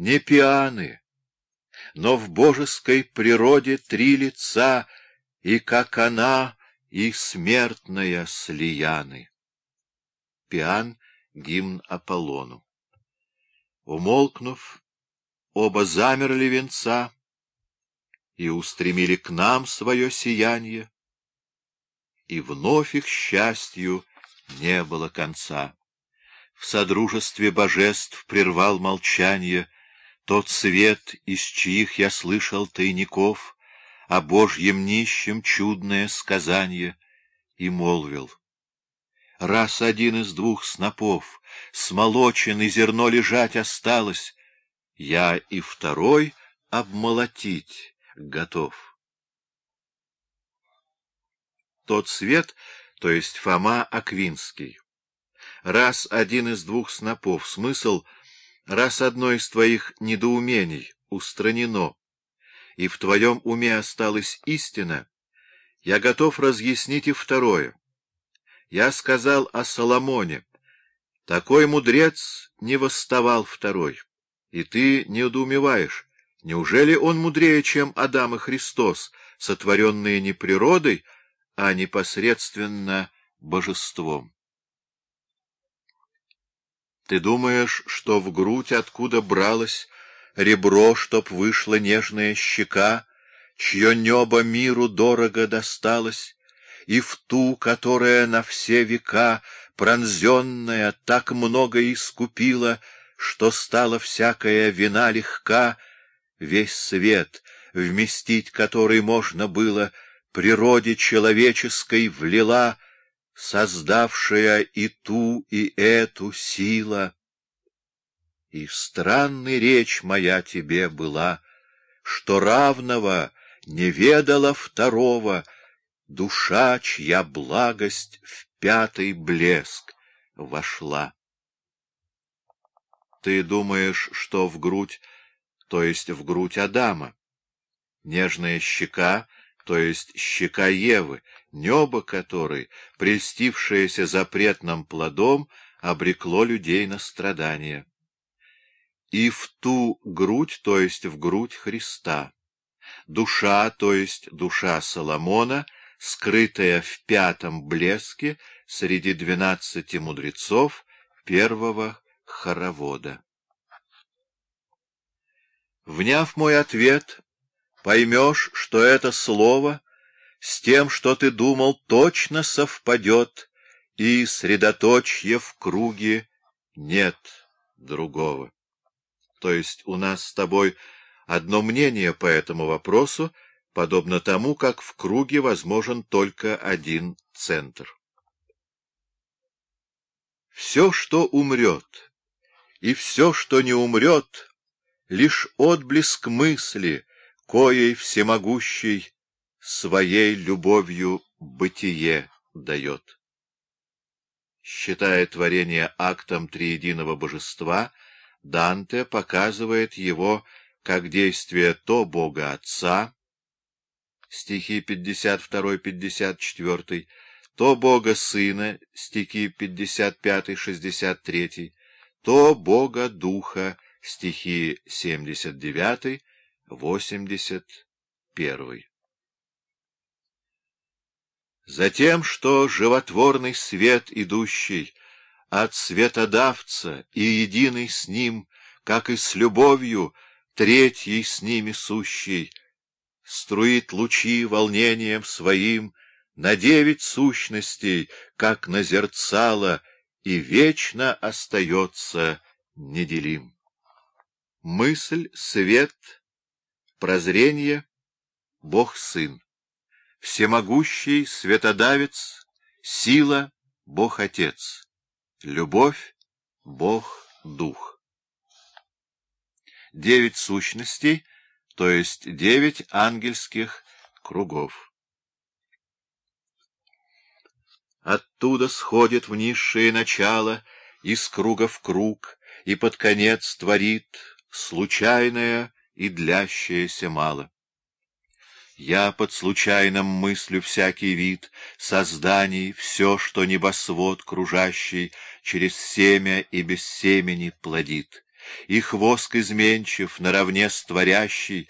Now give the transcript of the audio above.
не пианы, но в божеской природе три лица, и как она, и смертная слияны. Пиан — гимн Аполлону. Умолкнув, оба замерли венца и устремили к нам свое сияние, и вновь их счастью не было конца. В содружестве божеств прервал молчание тот свет, из чьих я слышал тайников, о Божьем нищем чудное сказание, и молвил. Раз один из двух снопов смолочен и зерно лежать осталось, я и второй обмолотить готов. Тот свет, то есть Фома Аквинский. Раз один из двух снопов, смысл, раз одно из твоих недоумений устранено, и в твоем уме осталась истина, я готов разъяснить и второе. Я сказал о Соломоне. Такой мудрец не восставал второй. И ты недоумеваешь, неужели он мудрее, чем Адам и Христос, сотворенные не природой, а непосредственно божеством? Ты думаешь, что в грудь откуда бралось ребро, чтоб вышла нежная щека, чье небо миру дорого досталось, и в ту, которая на все века, пронзенная, так много искупила, что стала всякая вина легка, весь свет, вместить который можно было, природе человеческой влила, создавшая и ту, и эту сила. И странной речь моя тебе была, что равного не ведала второго, душа, чья благость в пятый блеск вошла. Ты думаешь, что в грудь, то есть в грудь Адама. Нежная щека, то есть щека Евы, небо которой, прельстившееся запретным плодом, обрекло людей на страдания. И в ту грудь, то есть в грудь Христа. Душа, то есть душа Соломона, скрытая в пятом блеске среди двенадцати мудрецов первого хоровода. Вняв мой ответ, поймешь, что это слово с тем, что ты думал, точно совпадет, и средоточье в круге нет другого. То есть у нас с тобой одно мнение по этому вопросу, подобно тому, как в круге возможен только один центр. Все, что умрет, и все, что не умрет, лишь отблеск мысли, коей всемогущий своей любовью бытие дает. Считая творение актом триединого божества, Данте показывает его как действие то Бога Отца, стихи 52-54, то Бога Сына, стихи 55-63, то Бога Духа, стихи 79, 81. Затем, что животворный свет, идущий от светодавца и единый с ним, как и с любовью, третий с ними сущий, струит лучи волнением своим на девять сущностей, как на зерцало, и вечно остается неделим. Мысль, свет, прозрение, Бог-Сын, всемогущий светодавец, сила, Бог-Отец, любовь, Бог-Дух. Девять сущностей, то есть девять ангельских кругов. Оттуда сходит в низшее начало, из круга в круг, и под конец творит случайное и длящееся мало. Я под случайным мыслю всякий вид созданий, все, что небосвод кружащий через семя и без семени плодит, Их воск изменчив, наравне с творящей,